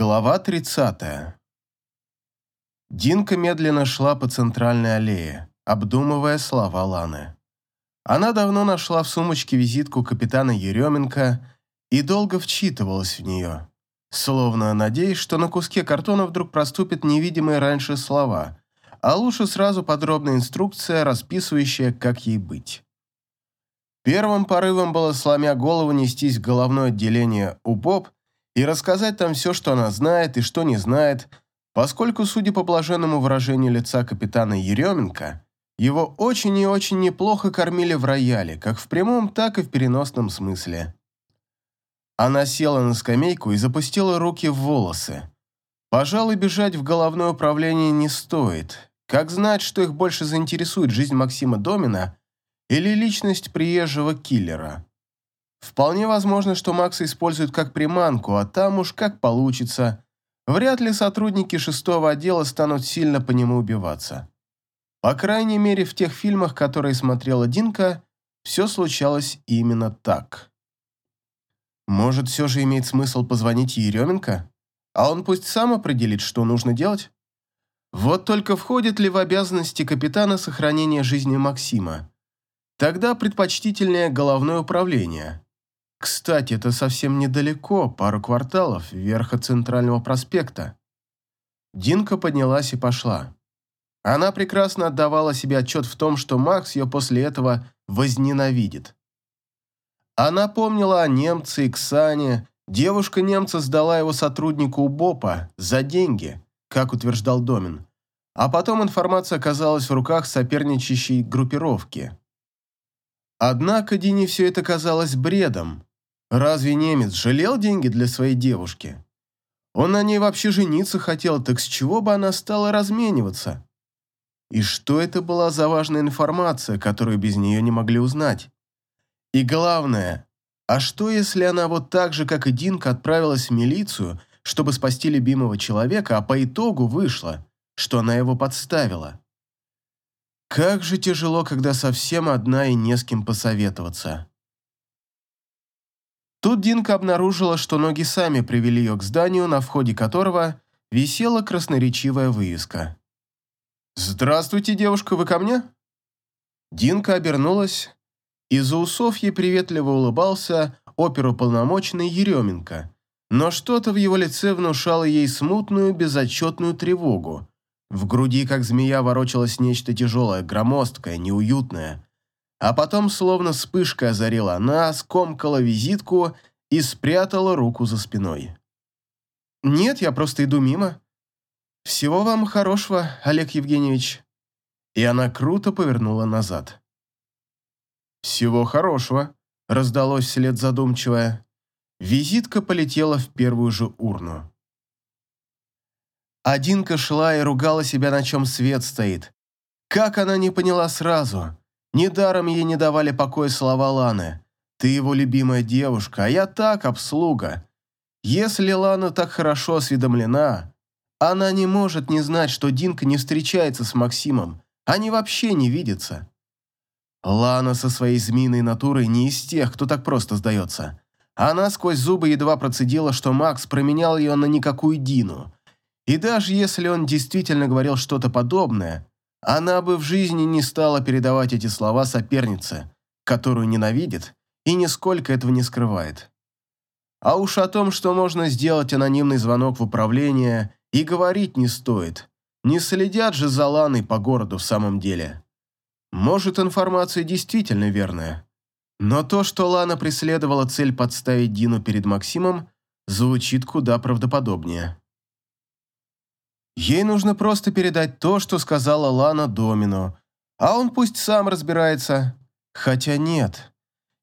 Глава 30. Динка медленно шла по центральной аллее, обдумывая слова Ланы. Она давно нашла в сумочке визитку капитана Еременко и долго вчитывалась в нее, словно надеясь, что на куске картона вдруг проступят невидимые раньше слова, а лучше сразу подробная инструкция, расписывающая, как ей быть. Первым порывом было, сломя голову, нестись в головное отделение УПОП и рассказать там все, что она знает и что не знает, поскольку, судя по блаженному выражению лица капитана Еременко, его очень и очень неплохо кормили в рояле, как в прямом, так и в переносном смысле. Она села на скамейку и запустила руки в волосы. Пожалуй, бежать в головное управление не стоит. Как знать, что их больше заинтересует жизнь Максима Домина или личность приезжего киллера? Вполне возможно, что Макса используют как приманку, а там уж как получится. Вряд ли сотрудники шестого отдела станут сильно по нему убиваться. По крайней мере, в тех фильмах, которые смотрела Динка, все случалось именно так. Может, все же имеет смысл позвонить Еременко? А он пусть сам определит, что нужно делать? Вот только входит ли в обязанности капитана сохранение жизни Максима? Тогда предпочтительнее головное управление. Кстати, это совсем недалеко, пару кварталов, вверх от центрального проспекта. Динка поднялась и пошла. Она прекрасно отдавала себе отчет в том, что Макс ее после этого возненавидит. Она помнила о немце и Ксане. Девушка немца сдала его сотруднику УБОПа за деньги, как утверждал Домин. А потом информация оказалась в руках соперничающей группировки. Однако Дине все это казалось бредом. Разве немец жалел деньги для своей девушки? Он на ней вообще жениться хотел, так с чего бы она стала размениваться? И что это была за важная информация, которую без нее не могли узнать? И главное, а что если она вот так же, как и Динка, отправилась в милицию, чтобы спасти любимого человека, а по итогу вышла, что она его подставила? Как же тяжело, когда совсем одна и не с кем посоветоваться. Тут Динка обнаружила, что ноги сами привели ее к зданию, на входе которого висела красноречивая вывеска. «Здравствуйте, девушка, вы ко мне?» Динка обернулась, и за усов ей приветливо улыбался оперуполномоченный Еременко, но что-то в его лице внушало ей смутную, безотчетную тревогу. В груди, как змея, ворочалось нечто тяжелое, громоздкое, неуютное – а потом, словно вспышка озарила она, скомкала визитку и спрятала руку за спиной. «Нет, я просто иду мимо. Всего вам хорошего, Олег Евгеньевич». И она круто повернула назад. «Всего хорошего», — раздалось вслед задумчивое. Визитка полетела в первую же урну. Одинка шла и ругала себя, на чем свет стоит. Как она не поняла сразу? Недаром ей не давали покоя слова Ланы. «Ты его любимая девушка, а я так, обслуга». Если Лана так хорошо осведомлена, она не может не знать, что Динка не встречается с Максимом. Они вообще не видятся. Лана со своей змеиной натурой не из тех, кто так просто сдается. Она сквозь зубы едва процедила, что Макс променял ее на никакую Дину. И даже если он действительно говорил что-то подобное, она бы в жизни не стала передавать эти слова сопернице, которую ненавидит и нисколько этого не скрывает. А уж о том, что можно сделать анонимный звонок в управление, и говорить не стоит. Не следят же за Ланой по городу в самом деле. Может, информация действительно верная. Но то, что Лана преследовала цель подставить Дину перед Максимом, звучит куда правдоподобнее. Ей нужно просто передать то, что сказала Лана Домину, а он пусть сам разбирается. Хотя нет.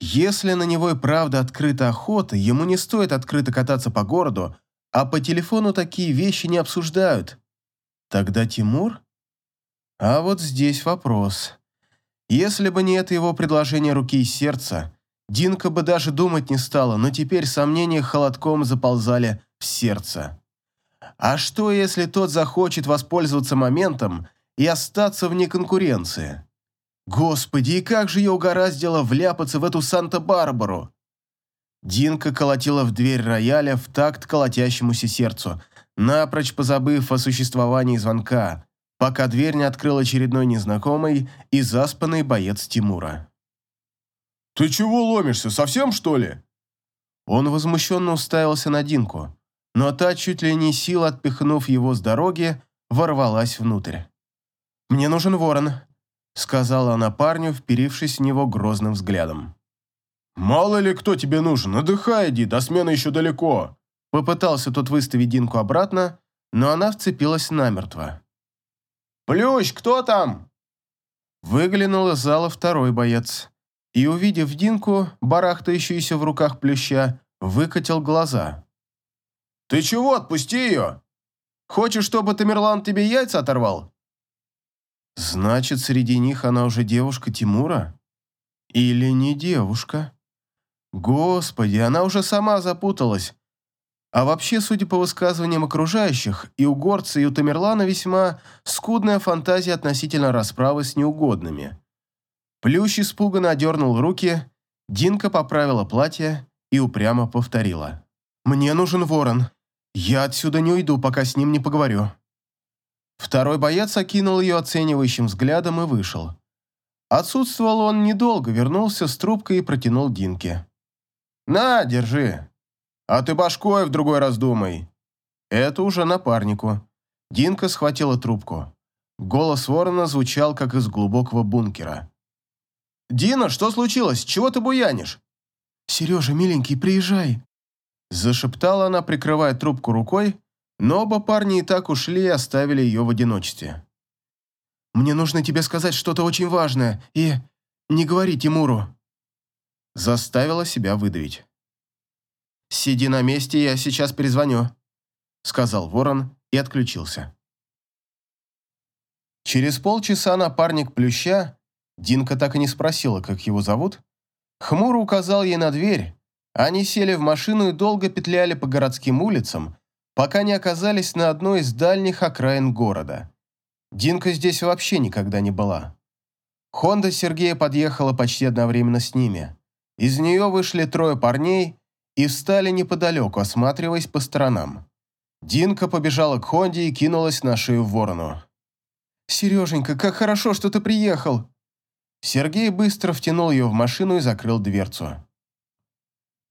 Если на него и правда открыта охота, ему не стоит открыто кататься по городу, а по телефону такие вещи не обсуждают. Тогда Тимур? А вот здесь вопрос. Если бы не это его предложение руки и сердца, Динка бы даже думать не стала, но теперь сомнения холодком заползали в сердце. А что, если тот захочет воспользоваться моментом и остаться вне конкуренции? Господи, и как же я угораздило вляпаться в эту Санта-Барбару? Динка колотила в дверь рояля в такт колотящемуся сердцу, напрочь позабыв о существовании звонка, пока дверь не открыл очередной незнакомый и заспанный боец Тимура. «Ты чего ломишься, совсем что ли?» Он возмущенно уставился на Динку, но та, чуть ли не сил отпихнув его с дороги, ворвалась внутрь. «Мне нужен ворон», — сказала она парню, вперившись в него грозным взглядом. «Мало ли кто тебе нужен, отдыхай иди, до смены еще далеко». Попытался тот выставить Динку обратно, но она вцепилась намертво. «Плющ, кто там?» Выглянул из зала второй боец и, увидев Динку, барахтающуюся в руках плюща, выкатил глаза. «Ты чего? Отпусти ее! Хочешь, чтобы Тамерлан тебе яйца оторвал?» «Значит, среди них она уже девушка Тимура? Или не девушка?» Господи, она уже сама запуталась. А вообще, судя по высказываниям окружающих, и у горца, и у Тамерлана весьма скудная фантазия относительно расправы с неугодными. Плющ испуганно одернул руки, Динка поправила платье и упрямо повторила. «Мне нужен ворон. Я отсюда не уйду, пока с ним не поговорю». Второй боец окинул ее оценивающим взглядом и вышел. Отсутствовал он недолго, вернулся с трубкой и протянул Динке. «На, держи. А ты башкой в другой раз думай». Это уже напарнику. Динка схватила трубку. Голос ворона звучал, как из глубокого бункера. «Дина, что случилось? Чего ты буянишь?» «Сережа, миленький, приезжай!» Зашептала она, прикрывая трубку рукой, но оба парня и так ушли и оставили ее в одиночестве. «Мне нужно тебе сказать что-то очень важное, и не говори Тимуру!» Заставила себя выдавить. «Сиди на месте, я сейчас перезвоню», — сказал ворон и отключился. Через полчаса напарник Плюща, Динка так и не спросила, как его зовут, хмуро указал ей на дверь. Они сели в машину и долго петляли по городским улицам, пока не оказались на одной из дальних окраин города. Динка здесь вообще никогда не была. Хонда Сергея подъехала почти одновременно с ними. Из нее вышли трое парней и встали неподалеку, осматриваясь по сторонам. Динка побежала к Хонде и кинулась на шею ворону. «Сереженька, как хорошо, что ты приехал!» Сергей быстро втянул ее в машину и закрыл дверцу.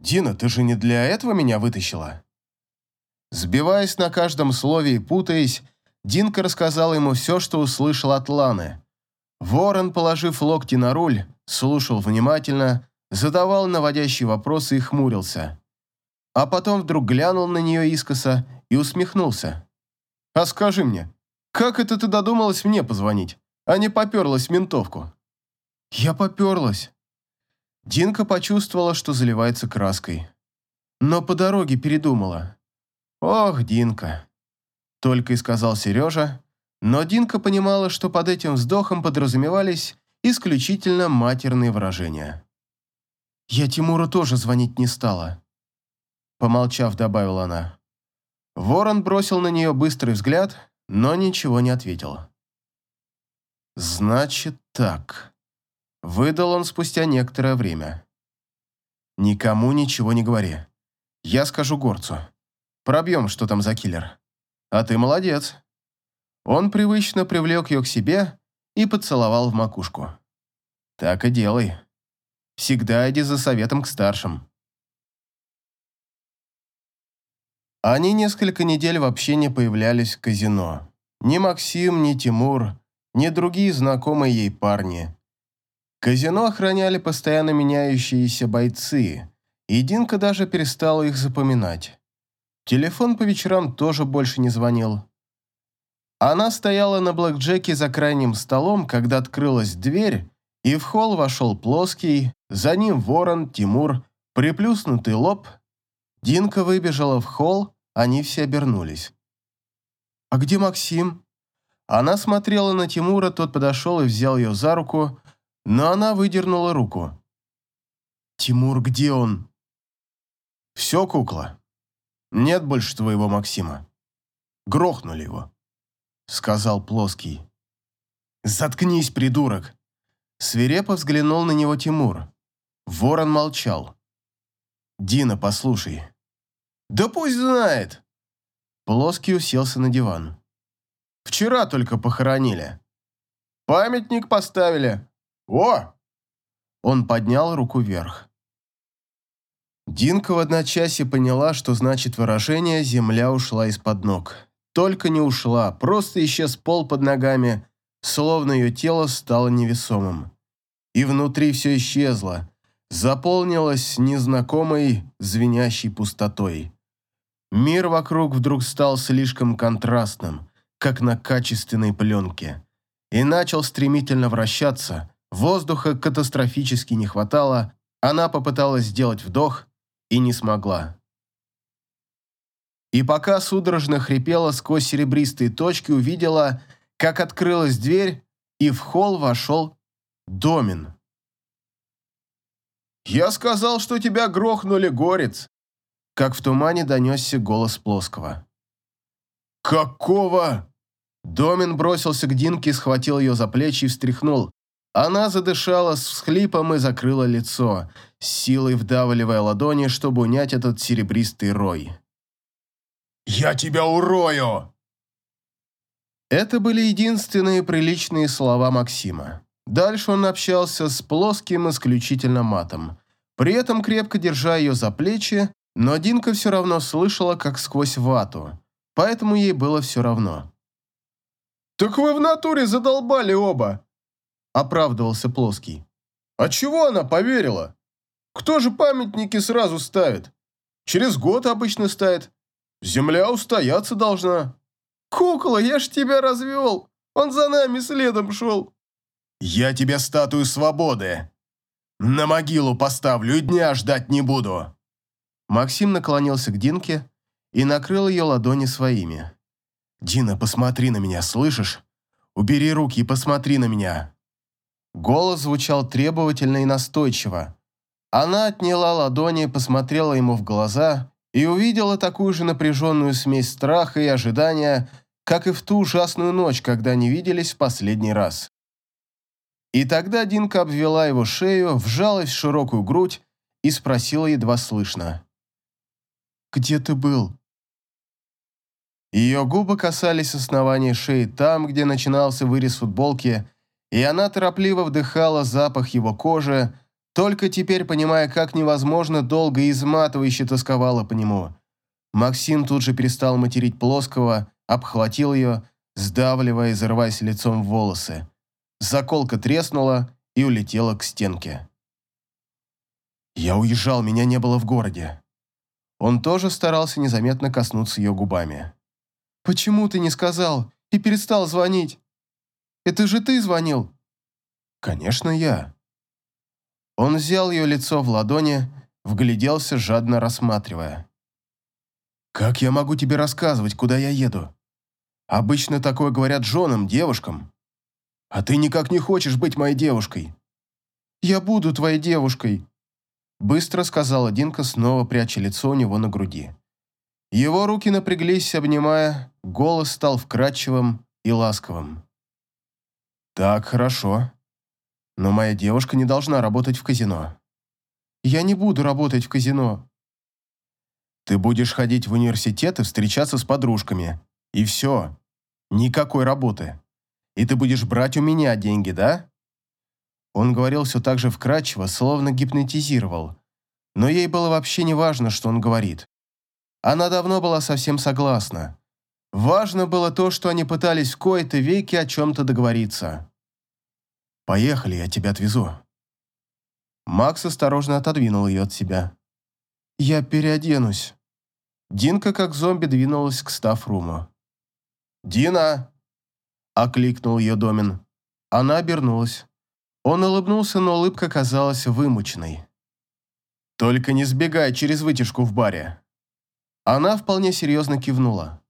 «Дина, ты же не для этого меня вытащила?» Сбиваясь на каждом слове и путаясь, Динка рассказала ему все, что услышал от Ланы. Ворон, положив локти на руль, слушал внимательно, задавал наводящие вопросы и хмурился. А потом вдруг глянул на нее искоса и усмехнулся. «А скажи мне, как это ты додумалась мне позвонить, а не поперлась в ментовку?» «Я поперлась». Динка почувствовала, что заливается краской. Но по дороге передумала. «Ох, Динка!» Только и сказал Сережа, но Динка понимала, что под этим вздохом подразумевались исключительно матерные выражения. «Я Тимуру тоже звонить не стала», — помолчав, добавила она. Ворон бросил на нее быстрый взгляд, но ничего не ответил. «Значит так», — выдал он спустя некоторое время. «Никому ничего не говори. Я скажу горцу. Пробьем, что там за киллер. А ты молодец». Он привычно привлек ее к себе и поцеловал в макушку. «Так и делай». Всегда иди за советом к старшим. Они несколько недель вообще не появлялись в казино. Ни Максим, ни Тимур, ни другие знакомые ей парни. Казино охраняли постоянно меняющиеся бойцы, и Динка даже перестала их запоминать. Телефон по вечерам тоже больше не звонил. Она стояла на блэкджеке за крайним столом, когда открылась дверь, и в холл вошел плоский, за ним ворон, Тимур, приплюснутый лоб. Динка выбежала в холл, они все обернулись. «А где Максим?» Она смотрела на Тимура, тот подошел и взял ее за руку, но она выдернула руку. «Тимур, где он?» «Все, кукла. Нет больше твоего Максима. Грохнули его», — сказал Плоский. «Заткнись, придурок!» Свирепо взглянул на него Тимур. Ворон молчал. Дина, послушай. Да пусть знает. Плоский уселся на диван. Вчера только похоронили. Памятник поставили. О! Он поднял руку вверх. Динка в одночасье поняла, что значит выражение «земля ушла из-под ног». Только не ушла, просто исчез пол под ногами, словно ее тело стало невесомым. И внутри все исчезло, заполнилось незнакомой звенящей пустотой. Мир вокруг вдруг стал слишком контрастным, как на качественной пленке, и начал стремительно вращаться, воздуха катастрофически не хватало, она попыталась сделать вдох и не смогла. И пока судорожно хрипела сквозь серебристые точки, увидела, как открылась дверь, и в холл вошел Домин. «Я сказал, что тебя грохнули, горец!» Как в тумане донесся голос Плоского. «Какого?» Домин бросился к Динке, схватил ее за плечи и встряхнул. Она задышала с всхлипом и закрыла лицо, с силой вдавливая ладони, чтобы унять этот серебристый рой. «Я тебя урою!» Это были единственные приличные слова Максима. Дальше он общался с плоским исключительно матом, при этом крепко держа ее за плечи, но Динка все равно слышала, как сквозь вату, поэтому ей было все равно. «Так вы в натуре задолбали оба!» – оправдывался Плоский. «А чего она поверила? Кто же памятники сразу ставит? Через год обычно ставит. Земля устояться должна». «Кукла, я ж тебя развел! Он за нами следом шел!» «Я тебе статую свободы. На могилу поставлю и дня ждать не буду». Максим наклонился к Динке и накрыл ее ладони своими. «Дина, посмотри на меня, слышишь? Убери руки и посмотри на меня». Голос звучал требовательно и настойчиво. Она отняла ладони, посмотрела ему в глаза и увидела такую же напряженную смесь страха и ожидания, как и в ту ужасную ночь, когда они виделись в последний раз. И тогда Динка обвела его шею, вжалась в широкую грудь и спросила едва слышно. «Где ты был?» Ее губы касались основания шеи там, где начинался вырез футболки, и она торопливо вдыхала запах его кожи, только теперь понимая, как невозможно долго и изматывающе тосковала по нему. Максим тут же перестал материть плоского, обхватил ее, сдавливая и зарываясь лицом в волосы. Заколка треснула и улетела к стенке. «Я уезжал, меня не было в городе». Он тоже старался незаметно коснуться ее губами. «Почему ты не сказал и перестал звонить? Это же ты звонил?» «Конечно, я». Он взял ее лицо в ладони, вгляделся, жадно рассматривая. «Как я могу тебе рассказывать, куда я еду? Обычно такое говорят женам, девушкам. А ты никак не хочешь быть моей девушкой. Я буду твоей девушкой, быстро сказала Динка, снова пряча лицо у него на груди. Его руки напряглись, обнимая, голос стал вкрадчивым и ласковым. «Так, хорошо. Но моя девушка не должна работать в казино». «Я не буду работать в казино». «Ты будешь ходить в университет и встречаться с подружками. И все. Никакой работы» и ты будешь брать у меня деньги, да?» Он говорил все так же вкрадчиво, словно гипнотизировал. Но ей было вообще не важно, что он говорит. Она давно была совсем согласна. Важно было то, что они пытались в кои-то веки о чем-то договориться. «Поехали, я тебя отвезу». Макс осторожно отодвинул ее от себя. «Я переоденусь». Динка как зомби двинулась к стафруму. «Дина!» окликнул ее Домин. Она обернулась. Он улыбнулся, но улыбка казалась вымученной. «Только не сбегай через вытяжку в баре». Она вполне серьезно кивнула.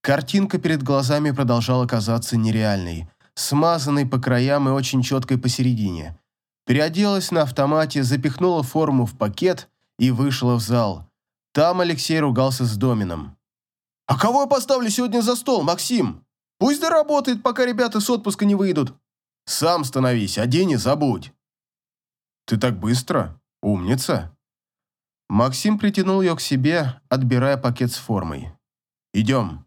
Картинка перед глазами продолжала казаться нереальной, смазанной по краям и очень четкой посередине. Переоделась на автомате, запихнула форму в пакет и вышла в зал. Там Алексей ругался с Домином. «А кого я поставлю сегодня за стол, Максим?» Пусть доработает, пока ребята с отпуска не выйдут. Сам становись, а день забудь. Ты так быстро? Умница. Максим притянул ее к себе, отбирая пакет с формой. «Идем».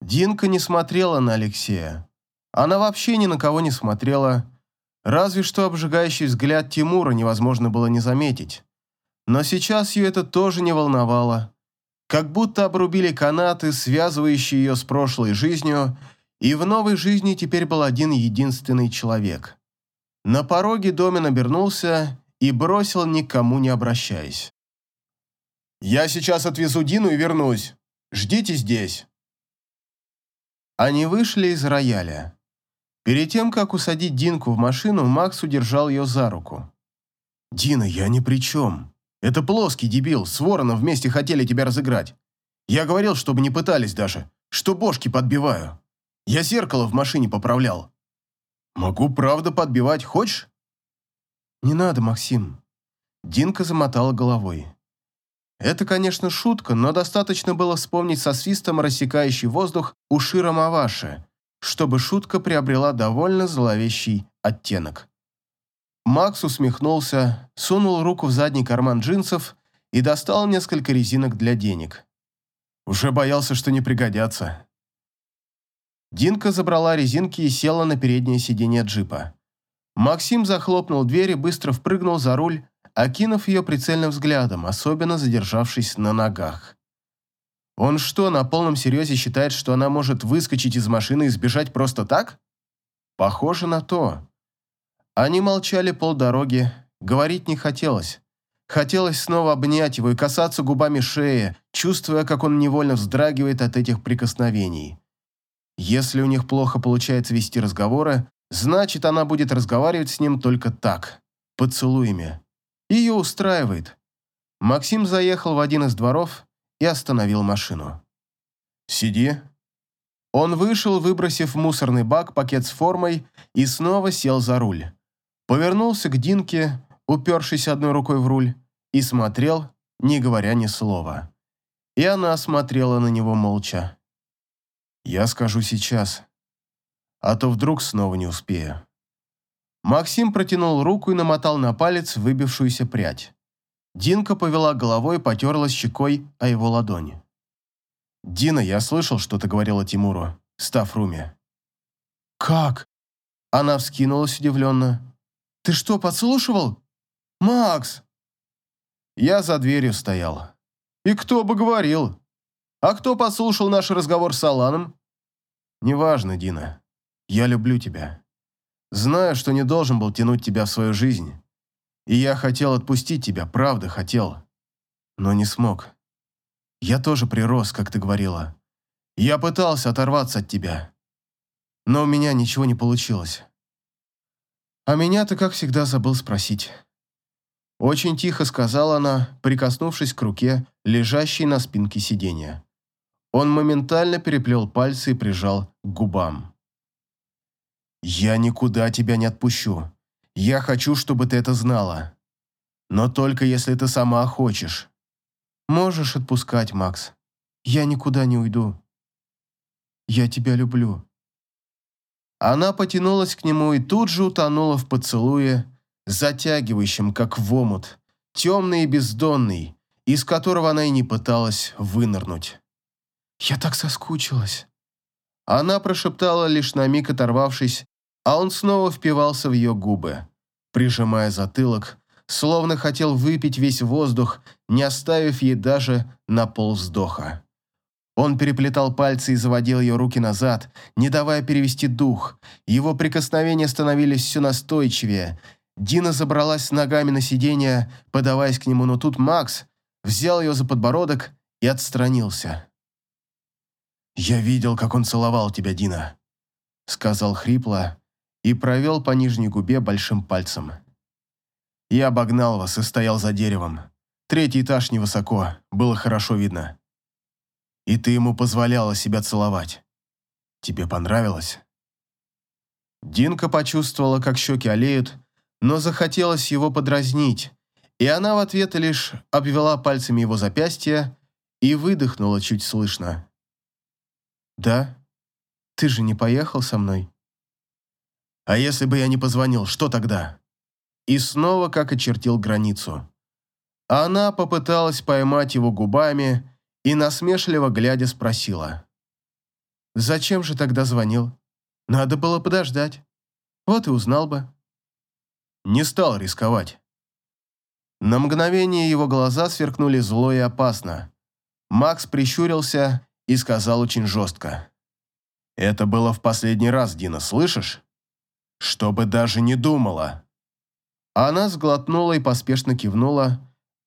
Динка не смотрела на Алексея. Она вообще ни на кого не смотрела, разве что обжигающий взгляд Тимура невозможно было не заметить. Но сейчас ее это тоже не волновало. Как будто обрубили канаты, связывающие ее с прошлой жизнью, и в новой жизни теперь был один единственный человек. На пороге Домин обернулся и бросил, никому не обращаясь. «Я сейчас отвезу Дину и вернусь. Ждите здесь». Они вышли из рояля. Перед тем, как усадить Динку в машину, Макс удержал ее за руку. «Дина, я ни при чем. Это плоский дебил, с Вороном вместе хотели тебя разыграть. Я говорил, чтобы не пытались даже, что бошки подбиваю. Я зеркало в машине поправлял. Могу правда подбивать, хочешь?» «Не надо, Максим». Динка замотала головой. Это, конечно, шутка, но достаточно было вспомнить со свистом рассекающий воздух у Шира чтобы шутка приобрела довольно зловещий оттенок. Макс усмехнулся, сунул руку в задний карман джинсов и достал несколько резинок для денег. Уже боялся, что не пригодятся. Динка забрала резинки и села на переднее сиденье джипа. Максим захлопнул дверь и быстро впрыгнул за руль, окинув ее прицельным взглядом, особенно задержавшись на ногах. Он что, на полном серьезе считает, что она может выскочить из машины и сбежать просто так? Похоже на то. Они молчали полдороги, говорить не хотелось. Хотелось снова обнять его и касаться губами шеи, чувствуя, как он невольно вздрагивает от этих прикосновений. Если у них плохо получается вести разговоры, значит, она будет разговаривать с ним только так, поцелуями. Ее устраивает. Максим заехал в один из дворов и остановил машину. «Сиди». Он вышел, выбросив в мусорный бак пакет с формой, и снова сел за руль. Повернулся к Динке, упершись одной рукой в руль, и смотрел, не говоря ни слова. И она смотрела на него молча. «Я скажу сейчас, а то вдруг снова не успею». Максим протянул руку и намотал на палец выбившуюся прядь. Динка повела головой и потерлась щекой о его ладони. «Дина, я слышал, что ты говорила Тимуру, став Руми». «Как?» Она вскинулась удивленно. «Ты что, подслушивал? Макс!» Я за дверью стоял. «И кто бы говорил? А кто послушал наш разговор с Аланом?» «Неважно, Дина. Я люблю тебя. Знаю, что не должен был тянуть тебя в свою жизнь. И я хотел отпустить тебя, правда хотел. Но не смог. Я тоже прирос, как ты говорила. Я пытался оторваться от тебя. Но у меня ничего не получилось. А меня ты, как всегда, забыл спросить. Очень тихо сказала она, прикоснувшись к руке, лежащей на спинке сиденья. Он моментально переплел пальцы и прижал к губам. «Я никуда тебя не отпущу. Я хочу, чтобы ты это знала. Но только если ты сама хочешь. Можешь отпускать, Макс. Я никуда не уйду. Я тебя люблю». Она потянулась к нему и тут же утонула в поцелуе, затягивающем, как в омут, темный и бездонный, из которого она и не пыталась вынырнуть. «Я так соскучилась». Она прошептала, лишь на миг оторвавшись а он снова впивался в ее губы, прижимая затылок, словно хотел выпить весь воздух, не оставив ей даже на полвздоха. Он переплетал пальцы и заводил ее руки назад, не давая перевести дух. Его прикосновения становились все настойчивее. Дина забралась ногами на сиденье, подаваясь к нему, но тут Макс взял ее за подбородок и отстранился. «Я видел, как он целовал тебя, Дина», — сказал хрипло, и провел по нижней губе большим пальцем. Я обогнал вас и стоял за деревом. Третий этаж невысоко, было хорошо видно. И ты ему позволяла себя целовать. Тебе понравилось? Динка почувствовала, как щеки олеют, но захотелось его подразнить, и она в ответ лишь обвела пальцами его запястье и выдохнула чуть слышно. «Да? Ты же не поехал со мной?» А если бы я не позвонил, что тогда? И снова как очертил границу. Она попыталась поймать его губами и, насмешливо глядя, спросила. «Зачем же тогда звонил? Надо было подождать. Вот и узнал бы». Не стал рисковать. На мгновение его глаза сверкнули зло и опасно. Макс прищурился и сказал очень жестко. «Это было в последний раз, Дина, слышишь? Чтобы даже не думала». Она сглотнула и поспешно кивнула,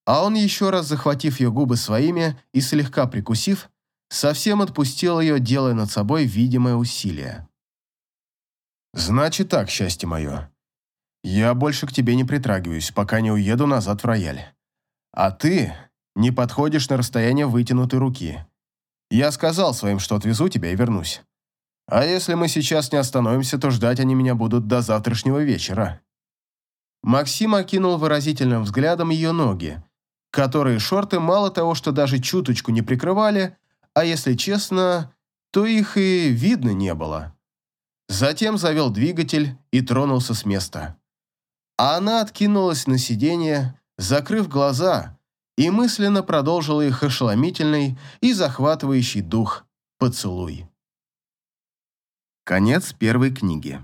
а он, еще раз захватив ее губы своими и слегка прикусив, совсем отпустил ее, делая над собой видимое усилие. «Значит так, счастье мое. Я больше к тебе не притрагиваюсь, пока не уеду назад в рояль. А ты не подходишь на расстояние вытянутой руки. Я сказал своим, что отвезу тебя и вернусь. А если мы сейчас не остановимся, то ждать они меня будут до завтрашнего вечера». Максим окинул выразительным взглядом ее ноги, которые шорты мало того, что даже чуточку не прикрывали, а если честно, то их и видно не было. Затем завел двигатель и тронулся с места а она откинулась на сиденье, закрыв глаза, и мысленно продолжила их ошеломительный и захватывающий дух поцелуй. Конец первой книги.